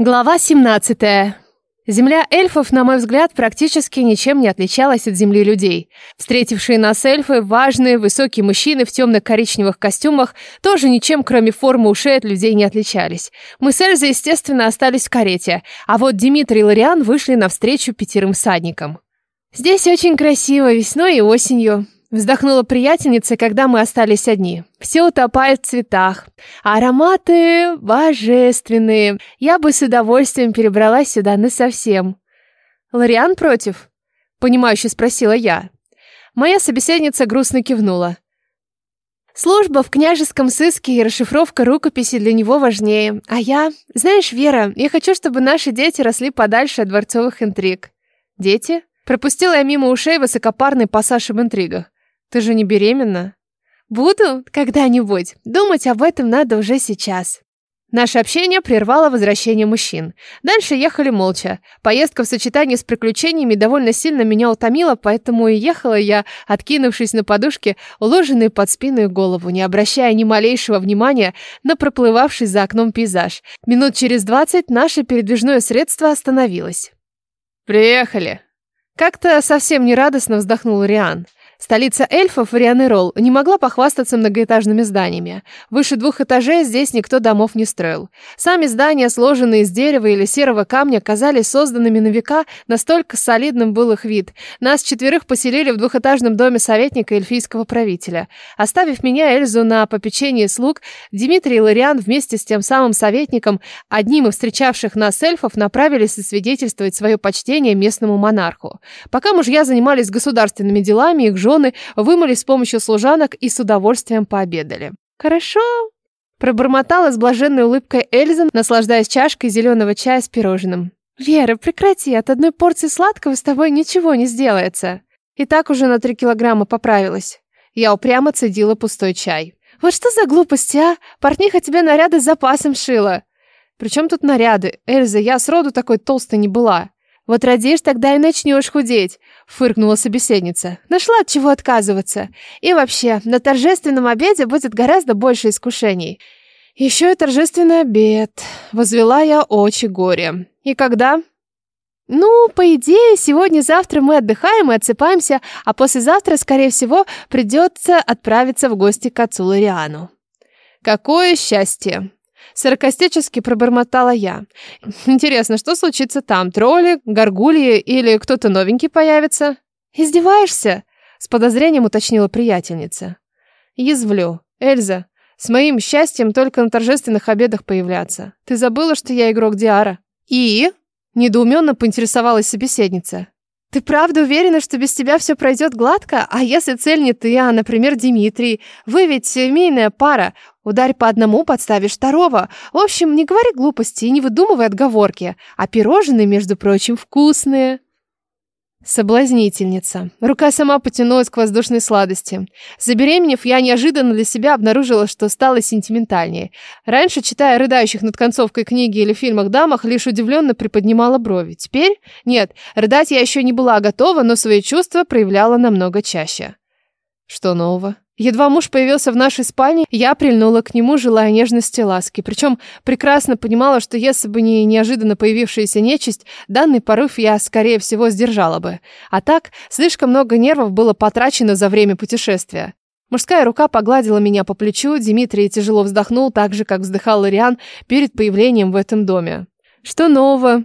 Глава 17. Земля эльфов, на мой взгляд, практически ничем не отличалась от земли людей. Встретившие нас эльфы, важные, высокие мужчины в темно-коричневых костюмах, тоже ничем, кроме формы ушей, от людей не отличались. Мы с Эльзой, естественно, остались в карете, а вот Дмитрий и Лориан вышли навстречу пятерым всадникам. «Здесь очень красиво весной и осенью», Вздохнула приятельница, когда мы остались одни. Все утопает в цветах. Ароматы божественные. Я бы с удовольствием перебралась сюда насовсем. Лориан против? Понимающе спросила я. Моя собеседница грустно кивнула. Служба в княжеском сыске и расшифровка рукописи для него важнее. А я... Знаешь, Вера, я хочу, чтобы наши дети росли подальше от дворцовых интриг. Дети? Пропустила я мимо ушей высокопарный пассаж об интригах. Ты же не беременна? Буду когда-нибудь. Думать об этом надо уже сейчас. Наше общение прервало возвращение мужчин. Дальше ехали молча. Поездка в сочетании с приключениями довольно сильно меня утомила, поэтому и ехала я, откинувшись на подушке, уложенной под спину и голову, не обращая ни малейшего внимания на проплывавший за окном пейзаж. Минут через двадцать наше передвижное средство остановилось. «Приехали!» Как-то совсем нерадостно вздохнул Риан. Столица эльфов, Рианерол, не могла похвастаться многоэтажными зданиями. Выше двух этажей здесь никто домов не строил. Сами здания, сложенные из дерева или серого камня, казались созданными на века, настолько солидным был их вид. Нас четверых поселили в двухэтажном доме советника эльфийского правителя. Оставив меня, Эльзу, на попечении слуг, Дмитрий и Лариан вместе с тем самым советником, одним из встречавших нас эльфов, направились засвидетельствовать свое почтение местному монарху. Пока мужья занимались государственными делами, их жены вымыли с помощью служанок и с удовольствием пообедали. «Хорошо», Пробормотала с блаженной улыбкой Эльза, наслаждаясь чашкой зеленого чая с пирожным. «Вера, прекрати, от одной порции сладкого с тобой ничего не сделается». И так уже на три килограмма поправилась. Я упрямо цедила пустой чай. «Вот что за глупости, а? Портниха тебе наряды с запасом шила». «Причем тут наряды? Эльза, я сроду такой толстой не была». «Вот родишь, тогда и начнешь худеть», — фыркнула собеседница. «Нашла от чего отказываться. И вообще, на торжественном обеде будет гораздо больше искушений». «Еще и торжественный обед», — возвела я очи горе. «И когда?» «Ну, по идее, сегодня-завтра мы отдыхаем и отсыпаемся, а послезавтра, скорее всего, придется отправиться в гости к отцу Лориану». «Какое счастье!» Саркастически пробормотала я. Интересно, что случится там? Тролли, горгульи или кто-то новенький появится? Издеваешься? С подозрением уточнила приятельница. Язвлю. Эльза, с моим счастьем только на торжественных обедах появляться. Ты забыла, что я игрок Диара? И? Недоуменно поинтересовалась собеседница. Ты правда уверена, что без тебя все пройдет гладко? А если цель не ты, а, например, Дмитрий? Вы ведь семейная пара. Ударь по одному, подставишь второго. В общем, не говори глупости и не выдумывай отговорки. А пирожные, между прочим, вкусные. Соблазнительница. Рука сама потянулась к воздушной сладости. Забеременев, я неожиданно для себя обнаружила, что стала сентиментальнее. Раньше, читая рыдающих над концовкой книги или фильмах дамах, лишь удивленно приподнимала брови. Теперь? Нет, рыдать я еще не была готова, но свои чувства проявляла намного чаще. Что нового? Едва муж появился в нашей спальне, я прильнула к нему, желая нежности и ласки. Причем прекрасно понимала, что если бы не неожиданно появившаяся нечисть, данный порыв я, скорее всего, сдержала бы. А так, слишком много нервов было потрачено за время путешествия. Мужская рука погладила меня по плечу, Дмитрий тяжело вздохнул, так же, как вздыхал Лориан перед появлением в этом доме. «Что нового?»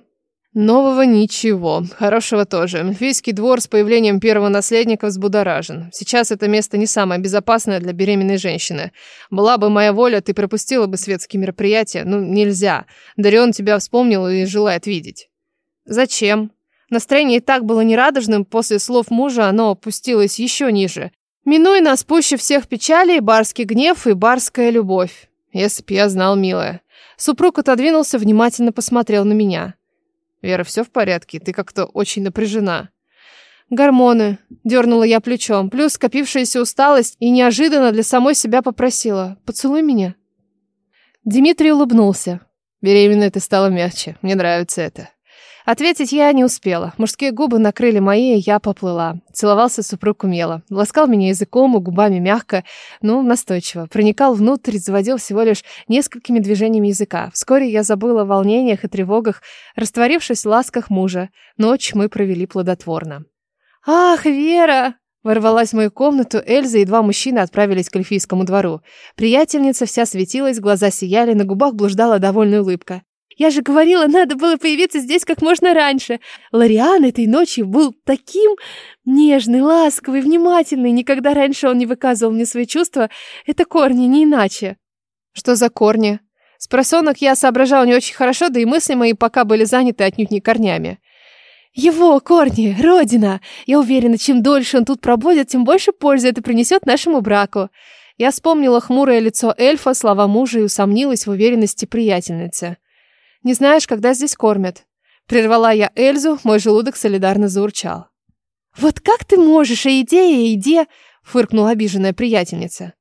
Нового ничего. Хорошего тоже. Эльфийский двор с появлением первого наследника взбудоражен. Сейчас это место не самое безопасное для беременной женщины. Была бы моя воля, ты пропустила бы светские мероприятия. Ну, нельзя. Дарион тебя вспомнил и желает видеть. Зачем? Настроение и так было нерадужным, после слов мужа оно опустилось еще ниже. Минуй нас пуще всех печалей, барский гнев и барская любовь. Если б я знал, милая. Супруг отодвинулся, внимательно посмотрел на меня. Вера, все в порядке? Ты как-то очень напряжена. Гормоны. Дернула я плечом. Плюс скопившаяся усталость и неожиданно для самой себя попросила. Поцелуй меня. Дмитрий улыбнулся. Беременная ты стала мягче. Мне нравится это. Ответить я не успела. Мужские губы накрыли мои, и я поплыла. Целовался супруг умело. Ласкал меня языком и губами мягко, но настойчиво. Проникал внутрь, заводил всего лишь несколькими движениями языка. Вскоре я забыла о волнениях и тревогах, растворившись в ласках мужа. Ночь мы провели плодотворно. «Ах, Вера!» Ворвалась в мою комнату, Эльза и два мужчины отправились к эльфийскому двору. Приятельница вся светилась, глаза сияли, на губах блуждала довольная улыбка. Я же говорила, надо было появиться здесь как можно раньше. Лориан этой ночью был таким нежный, ласковый, внимательный. Никогда раньше он не выказывал мне свои чувства. Это корни, не иначе. Что за корни? С просонок я соображала не очень хорошо, да и мысли мои пока были заняты отнюдь не корнями. Его корни, родина. Я уверена, чем дольше он тут пробудет, тем больше пользы это принесет нашему браку. Я вспомнила хмурое лицо эльфа, слова мужа и усомнилась в уверенности приятельницы. Не знаешь, когда здесь кормят?» Прервала я Эльзу, мой желудок солидарно заурчал. «Вот как ты можешь о еде и еде?» фыркнула обиженная приятельница.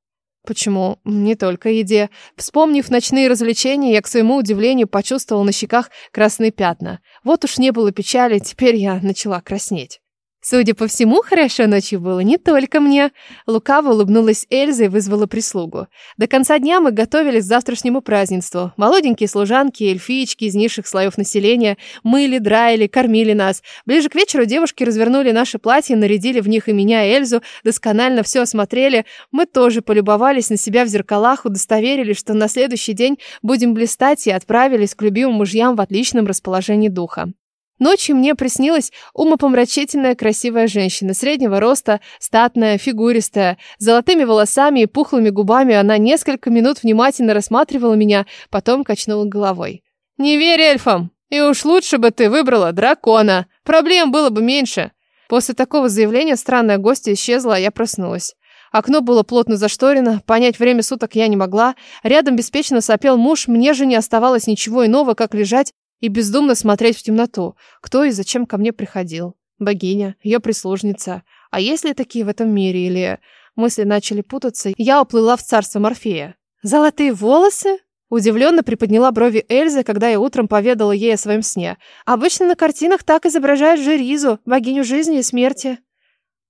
Почему? Не только еде. Вспомнив ночные развлечения, я, к своему удивлению, почувствовала на щеках красные пятна. Вот уж не было печали, теперь я начала краснеть. Судя по всему, хорошо ночью было не только мне. Лукаво улыбнулась Эльза и вызвала прислугу. До конца дня мы готовились к завтрашнему празднеству. Молоденькие служанки, эльфиечки из низших слоев населения мыли, драили, кормили нас. Ближе к вечеру девушки развернули наши платья, нарядили в них и меня, и Эльзу, досконально все осмотрели. Мы тоже полюбовались на себя в зеркалах, удостоверились, что на следующий день будем блистать и отправились к любимым мужьям в отличном расположении духа. Ночью мне приснилась умопомрачительная красивая женщина, среднего роста, статная, фигуристая, с золотыми волосами и пухлыми губами. Она несколько минут внимательно рассматривала меня, потом качнула головой. «Не верь эльфам! И уж лучше бы ты выбрала дракона. Проблем было бы меньше». После такого заявления странная гостья исчезла, а я проснулась. Окно было плотно зашторено, понять время суток я не могла. Рядом беспечно сопел муж, мне же не оставалось ничего иного, как лежать и бездумно смотреть в темноту. Кто и зачем ко мне приходил? Богиня, ее прислужница. А есть ли такие в этом мире? Или мысли начали путаться? Я уплыла в царство Морфея. Золотые волосы? Удивленно приподняла брови Эльзы, когда я утром поведала ей о своем сне. Обычно на картинах так изображают Жеризу, богиню жизни и смерти.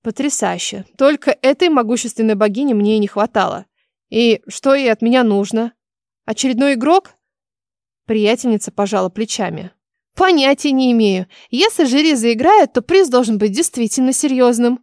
Потрясающе. Только этой могущественной богини мне и не хватало. И что ей от меня нужно? Очередной игрок? Приятельница пожала плечами. Понятия не имею. Если жюри заиграет, то приз должен быть действительно серьезным.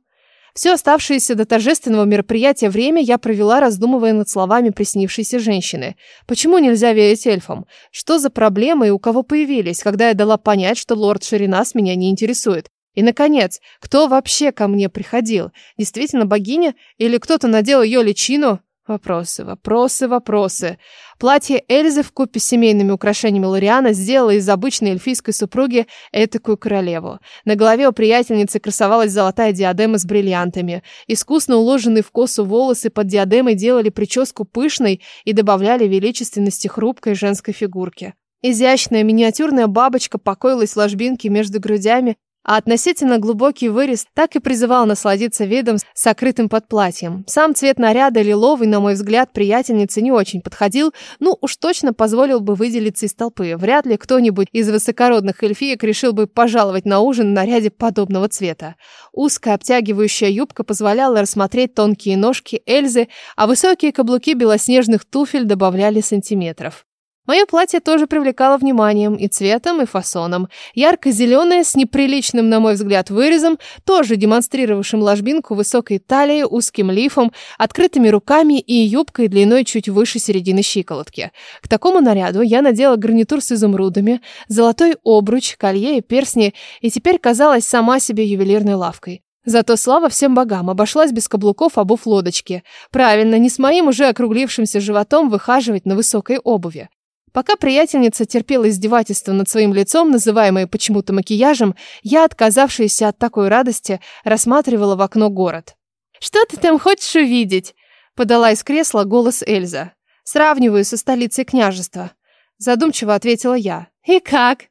Все оставшееся до торжественного мероприятия время я провела, раздумывая над словами приснившейся женщины. Почему нельзя верить эльфам? Что за проблемы и у кого появились, когда я дала понять, что лорд Ширинас меня не интересует? И, наконец, кто вообще ко мне приходил? Действительно богиня? Или кто-то надел ее личину? Вопросы, вопросы, вопросы. Платье Эльзы в купе с семейными украшениями Лориана сделало из обычной эльфийской супруги этакую королеву. На голове у приятельницы красовалась золотая диадема с бриллиантами. Искусно уложенные в косу волосы под диадемой делали прическу пышной и добавляли величественности хрупкой женской фигурки. Изящная миниатюрная бабочка покоилась в ложбинке между грудями а относительно глубокий вырез так и призывал насладиться видом с сокрытым под платьем. Сам цвет наряда лиловый, на мой взгляд, приятельнице не очень подходил, ну уж точно позволил бы выделиться из толпы. Вряд ли кто-нибудь из высокородных эльфиек решил бы пожаловать на ужин в наряде подобного цвета. Узкая обтягивающая юбка позволяла рассмотреть тонкие ножки Эльзы, а высокие каблуки белоснежных туфель добавляли сантиметров. Мое платье тоже привлекало вниманием и цветом, и фасоном. Ярко-зеленое, с неприличным, на мой взгляд, вырезом, тоже демонстрировавшим ложбинку высокой талии, узким лифом, открытыми руками и юбкой длиной чуть выше середины щиколотки. К такому наряду я надела гарнитур с изумрудами, золотой обруч, колье и персни, и теперь казалась сама себе ювелирной лавкой. Зато слава всем богам, обошлась без каблуков, обув лодочки. Правильно, не с моим уже округлившимся животом выхаживать на высокой обуви. Пока приятельница терпела издевательство над своим лицом, называемое почему-то макияжем, я, отказавшаяся от такой радости, рассматривала в окно город. «Что ты там хочешь увидеть?» — подала из кресла голос Эльза. «Сравниваю со столицей княжества». Задумчиво ответила я. «И как?»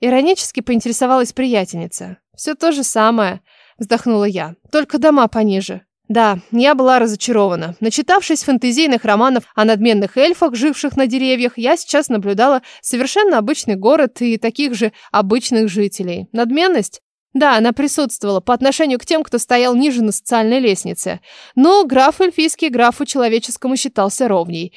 Иронически поинтересовалась приятельница. «Все то же самое», — вздохнула я. «Только дома пониже». Да, я была разочарована. Начитавшись фэнтезийных романов о надменных эльфах, живших на деревьях, я сейчас наблюдала совершенно обычный город и таких же обычных жителей. Надменность? Да, она присутствовала по отношению к тем, кто стоял ниже на социальной лестнице. Но граф эльфийский графу человеческому считался ровней.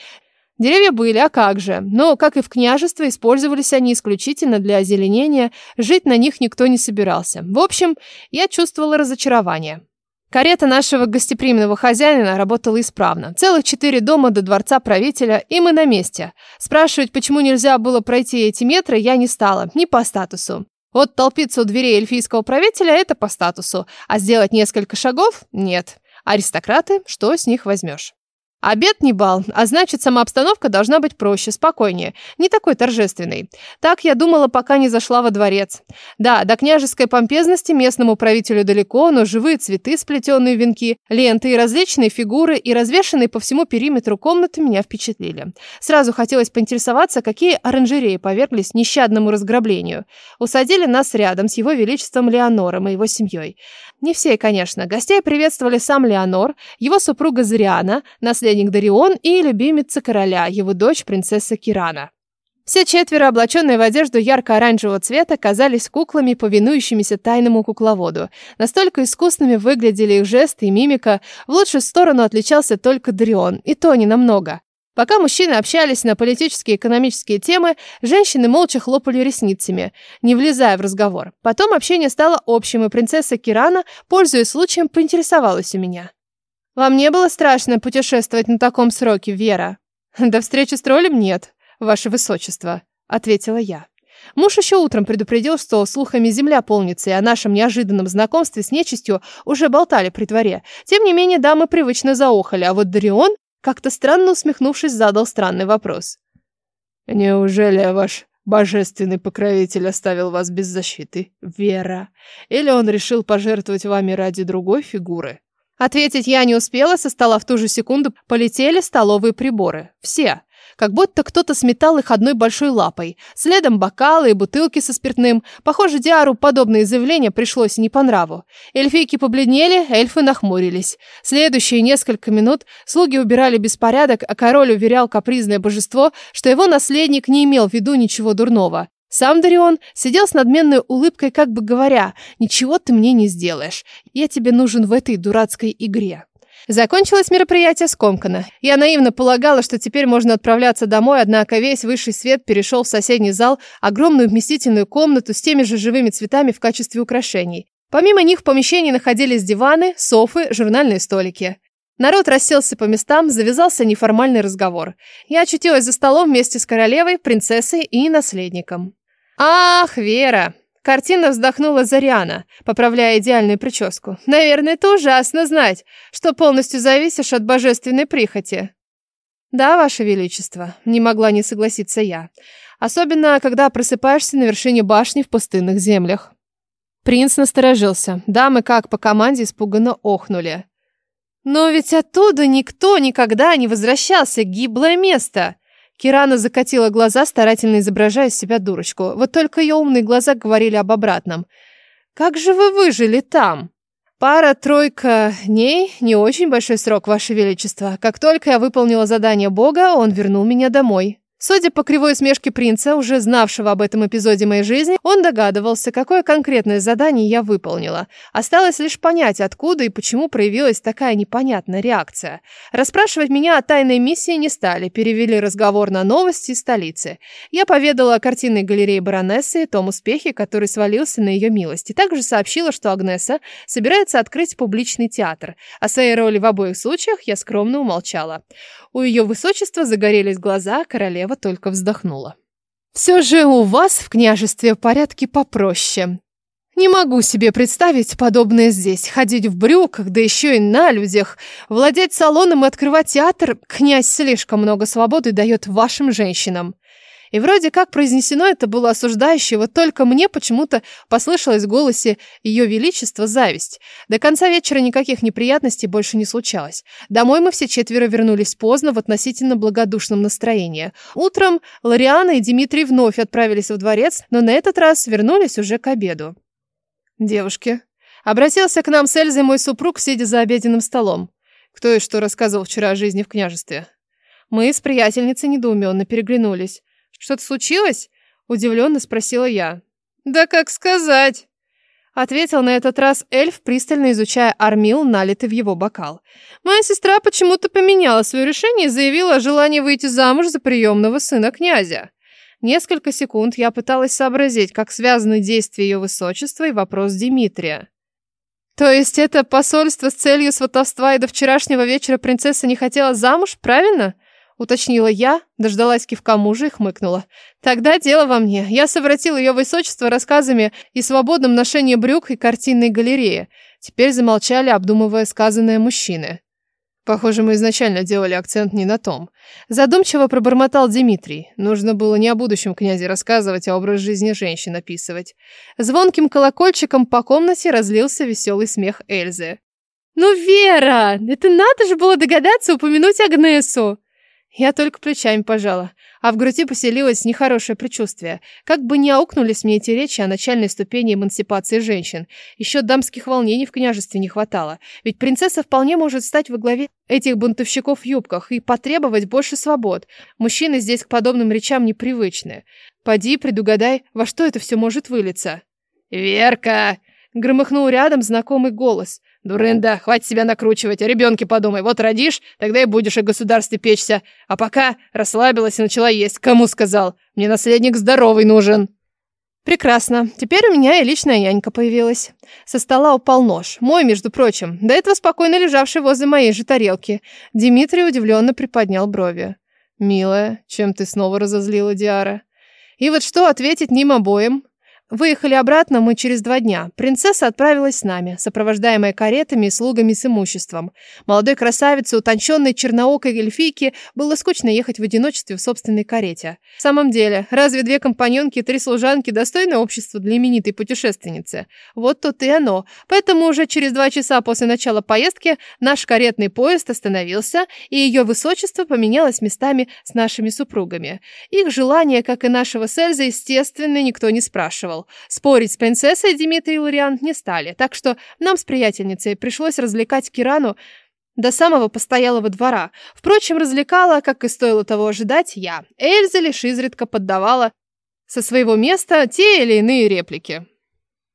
Деревья были, а как же? Но, как и в княжестве, использовались они исключительно для озеленения, жить на них никто не собирался. В общем, я чувствовала разочарование. Карета нашего гостеприимного хозяина работала исправно. Целых четыре дома до дворца правителя, и мы на месте. Спрашивать, почему нельзя было пройти эти метры, я не стала, не по статусу. Вот толпиться у дверей эльфийского правителя – это по статусу, а сделать несколько шагов – нет. Аристократы, что с них возьмешь? Обед не бал, а значит, сама обстановка должна быть проще, спокойнее, не такой торжественной. Так я думала, пока не зашла во дворец. Да, до княжеской помпезности местному правителю далеко, но живые цветы, сплетенные венки, ленты и различные фигуры и развешанные по всему периметру комнаты меня впечатлили. Сразу хотелось поинтересоваться, какие оранжереи поверглись нещадному разграблению. Усадили нас рядом с его величеством Леонором и его семьей. Не все, конечно. Гостей приветствовали сам Леонор, его супруга Зриана, наследник наследник Дарион и любимица короля, его дочь принцесса Кирана. Все четверо, облаченные в одежду ярко-оранжевого цвета, казались куклами, повинующимися тайному кукловоду. Настолько искусными выглядели их жесты и мимика, в лучшую сторону отличался только Дарион, и то не намного. Пока мужчины общались на политические и экономические темы, женщины молча хлопали ресницами, не влезая в разговор. Потом общение стало общим, и принцесса Кирана, пользуясь случаем, поинтересовалась у меня. Вам не было страшно путешествовать на таком сроке, Вера? До встречи с троллем нет, ваше высочество, ответила я. Муж еще утром предупредил, что слухами земля полнится, и о нашем неожиданном знакомстве с нечистью уже болтали при дворе. Тем не менее, дамы привычно заохали, а вот Дарион, как-то странно усмехнувшись, задал странный вопрос. «Неужели ваш божественный покровитель оставил вас без защиты, Вера? Или он решил пожертвовать вами ради другой фигуры?» Ответить я не успела, со стола в ту же секунду полетели столовые приборы. Все. Как будто кто-то сметал их одной большой лапой. Следом бокалы и бутылки со спиртным. Похоже, Диару подобное заявление пришлось не по нраву. Эльфийки побледнели, эльфы нахмурились. Следующие несколько минут слуги убирали беспорядок, а король уверял капризное божество, что его наследник не имел в виду ничего дурного. Сам Дарион сидел с надменной улыбкой, как бы говоря, «Ничего ты мне не сделаешь. Я тебе нужен в этой дурацкой игре». Закончилось мероприятие скомканно. Я наивно полагала, что теперь можно отправляться домой, однако весь высший свет перешел в соседний зал, огромную вместительную комнату с теми же живыми цветами в качестве украшений. Помимо них в помещении находились диваны, софы, журнальные столики. Народ расселся по местам, завязался неформальный разговор. Я очутилась за столом вместе с королевой, принцессой и наследником. «Ах, Вера!» Картина вздохнула Зариана, поправляя идеальную прическу. «Наверное, это ужасно знать, что полностью зависишь от божественной прихоти». «Да, Ваше Величество», — не могла не согласиться я. «Особенно, когда просыпаешься на вершине башни в пустынных землях». Принц насторожился. Дамы, как по команде, испуганно охнули. «Но ведь оттуда никто никогда не возвращался, гиблое место!» Кирана закатила глаза, старательно изображая из себя дурочку. Вот только ее умные глаза говорили об обратном. «Как же вы выжили там?» «Пара-тройка дней – не очень большой срок, Ваше Величество. Как только я выполнила задание Бога, он вернул меня домой». Судя по кривой усмешке принца, уже знавшего об этом эпизоде моей жизни, он догадывался, какое конкретное задание я выполнила. Осталось лишь понять, откуда и почему проявилась такая непонятная реакция. Расспрашивать меня о тайной миссии не стали, перевели разговор на новости столицы. Я поведала о картинной галерее баронессы и том успехе, который свалился на ее милость, и также сообщила, что Агнеса собирается открыть публичный театр. О своей роли в обоих случаях я скромно умолчала. У ее высочества загорелись глаза, королева только вздохнула. «Все же у вас в княжестве порядки попроще. Не могу себе представить подобное здесь. Ходить в брюках, да еще и на людях. Владеть салоном и открывать театр князь слишком много свободы дает вашим женщинам. И вроде как произнесено это было осуждающе, вот только мне почему-то послышалось в голосе Ее Величества зависть. До конца вечера никаких неприятностей больше не случалось. Домой мы все четверо вернулись поздно в относительно благодушном настроении. Утром Лариана и Дмитрий вновь отправились во дворец, но на этот раз вернулись уже к обеду. «Девушки, Обратился к нам с Эльзой мой супруг, сидя за обеденным столом. Кто и что рассказывал вчера о жизни в княжестве. Мы с приятельницей недоуменно переглянулись. «Что-то случилось?» – удивленно спросила я. «Да как сказать?» Ответил на этот раз эльф, пристально изучая армил, налитый в его бокал. Моя сестра почему-то поменяла свое решение и заявила о желании выйти замуж за приемного сына князя. Несколько секунд я пыталась сообразить, как связаны действия ее высочества и вопрос Дмитрия. То есть это посольство с целью сватовства и до вчерашнего вечера принцесса не хотела замуж, правильно? Уточнила я, дождалась кивка мужа и хмыкнула. Тогда дело во мне. Я совратил ее высочество рассказами и свободным ношением брюк и картинной галереи. Теперь замолчали, обдумывая сказанное мужчины. Похоже, мы изначально делали акцент не на том. Задумчиво пробормотал Дмитрий. Нужно было не о будущем князе рассказывать, а образ жизни женщин описывать. Звонким колокольчиком по комнате разлился веселый смех Эльзы. «Ну, Вера, это надо же было догадаться упомянуть Агнесу!» Я только плечами пожала, а в груди поселилось нехорошее предчувствие. Как бы не аукнулись мне эти речи о начальной ступени эмансипации женщин. Еще дамских волнений в княжестве не хватало. Ведь принцесса вполне может стать во главе этих бунтовщиков в юбках и потребовать больше свобод. Мужчины здесь к подобным речам непривычны. Поди, предугадай, во что это все может вылиться. «Верка!» — громыхнул рядом знакомый голос. Дурында, хватит себя накручивать, о ребенке подумай. Вот родишь, тогда и будешь о государстве печься. А пока расслабилась и начала есть. Кому сказал? Мне наследник здоровый нужен. Прекрасно. Теперь у меня и личная нянька появилась. Со стола упал нож. Мой, между прочим. До этого спокойно лежавший возле моей же тарелки. Дмитрий удивленно приподнял брови. «Милая, чем ты снова разозлила Диара?» И вот что ответить ним обоим? Выехали обратно мы через два дня. Принцесса отправилась с нами, сопровождаемая каретами слугами с имуществом. Молодой красавице, утонченной черноокой эльфийке, было скучно ехать в одиночестве в собственной карете. В самом деле, разве две компаньонки и три служанки достойны общества для именитой путешественницы? Вот тут и оно. Поэтому уже через два часа после начала поездки наш каретный поезд остановился, и ее высочество поменялось местами с нашими супругами. Их желание, как и нашего с Эльзой, естественно, никто не спрашивал делал. Спорить с принцессой Дмитрий и Лориан не стали, так что нам с приятельницей пришлось развлекать Кирану до самого постоялого двора. Впрочем, развлекала, как и стоило того ожидать, я. Эльза лишь изредка поддавала со своего места те или иные реплики.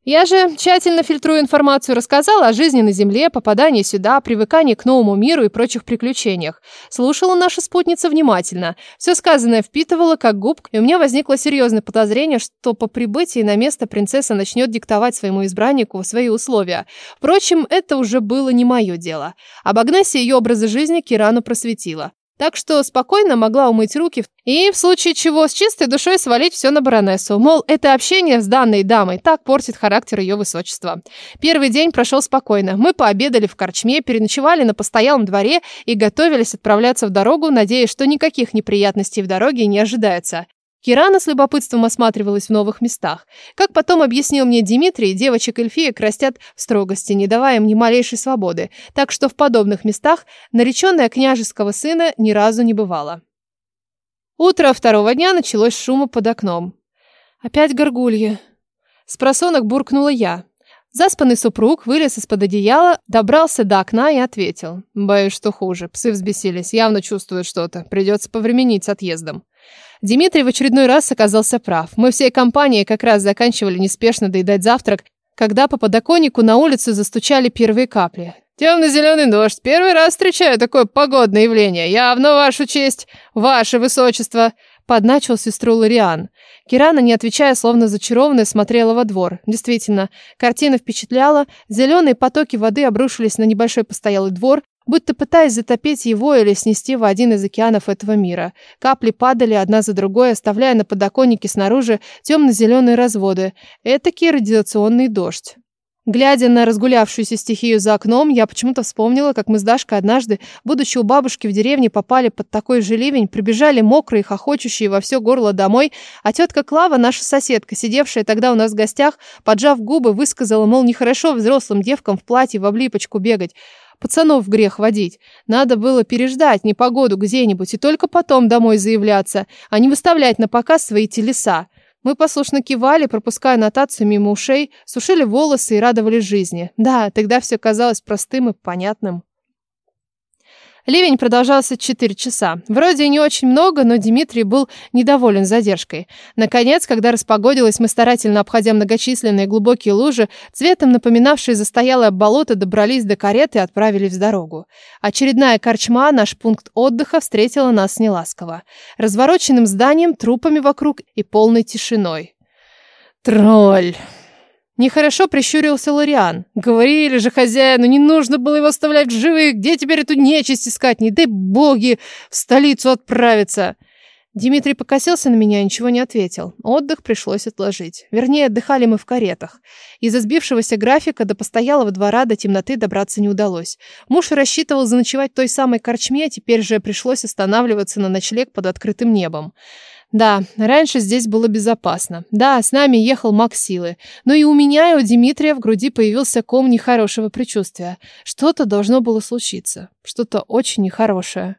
Я же, тщательно фильтруя информацию, рассказала о жизни на Земле, попадании сюда, привыкании к новому миру и прочих приключениях. Слушала наша спутница внимательно. Все сказанное впитывала как губка, и у меня возникло серьезное подозрение, что по прибытии на место принцесса начнет диктовать своему избраннику свои условия. Впрочем, это уже было не мое дело. Об Агнессе и ее образа жизни Кирану просветила. Так что спокойно могла умыть руки и, в случае чего, с чистой душой свалить все на баронессу. Мол, это общение с данной дамой так портит характер ее высочества. Первый день прошел спокойно. Мы пообедали в корчме, переночевали на постоялом дворе и готовились отправляться в дорогу, надеясь, что никаких неприятностей в дороге не ожидается. Кирана с любопытством осматривалась в новых местах. Как потом объяснил мне Дмитрий, девочек эльфиек растят в строгости, не давая им ни малейшей свободы, так что в подобных местах нареченная княжеского сына ни разу не бывала. Утро второго дня началось шума под окном. «Опять горгульи!» С просонок буркнула я. Заспанный супруг вылез из-под одеяла, добрался до окна и ответил. «Боюсь, что хуже. Псы взбесились, явно чувствуют что-то. Придется повременить с отъездом». Дмитрий в очередной раз оказался прав. Мы всей компанией как раз заканчивали неспешно доедать завтрак, когда по подоконнику на улице застучали первые капли. «Темно-зеленый дождь. Первый раз встречаю такое погодное явление. Явно вашу честь, ваше высочество!» Подначил сестру Лориан. Кирана, не отвечая, словно зачарованная, смотрела во двор. Действительно, картина впечатляла. Зеленые потоки воды обрушились на небольшой постоялый двор, будто пытаясь затопить его или снести в один из океанов этого мира. Капли падали одна за другой, оставляя на подоконнике снаружи темно-зеленые разводы. Этакий радиационный дождь. Глядя на разгулявшуюся стихию за окном, я почему-то вспомнила, как мы с Дашкой однажды, будучи у бабушки в деревне, попали под такой же ливень, прибежали мокрые, хохочущие во все горло домой, а тетка Клава, наша соседка, сидевшая тогда у нас в гостях, поджав губы, высказала, мол, нехорошо взрослым девкам в платье в облипочку бегать. Пацанов в грех водить. Надо было переждать непогоду где-нибудь и только потом домой заявляться, а не выставлять на показ свои телеса. Мы послушно кивали, пропуская нотацию мимо ушей, сушили волосы и радовались жизни. Да, тогда все казалось простым и понятным. Ливень продолжался четыре часа. Вроде не очень много, но Дмитрий был недоволен задержкой. Наконец, когда распогодилось, мы старательно обходя многочисленные глубокие лужи, цветом напоминавшие застоялое болото, добрались до кареты и отправились в дорогу. Очередная корчма, наш пункт отдыха, встретила нас неласково. Развороченным зданием, трупами вокруг и полной тишиной. «Тролль!» Нехорошо прищурился Лориан. Говорили же хозяину, не нужно было его оставлять в живых. Где теперь эту нечисть искать? Не дай боги в столицу отправиться. Дмитрий покосился на меня и ничего не ответил. Отдых пришлось отложить. Вернее, отдыхали мы в каретах. Из-за сбившегося графика до постоялого двора до темноты добраться не удалось. Муж рассчитывал заночевать той самой корчме, а теперь же пришлось останавливаться на ночлег под открытым небом. Да, раньше здесь было безопасно. Да, с нами ехал маг силы. Но и у меня, и у Дмитрия в груди появился ком нехорошего предчувствия. Что-то должно было случиться. Что-то очень нехорошее.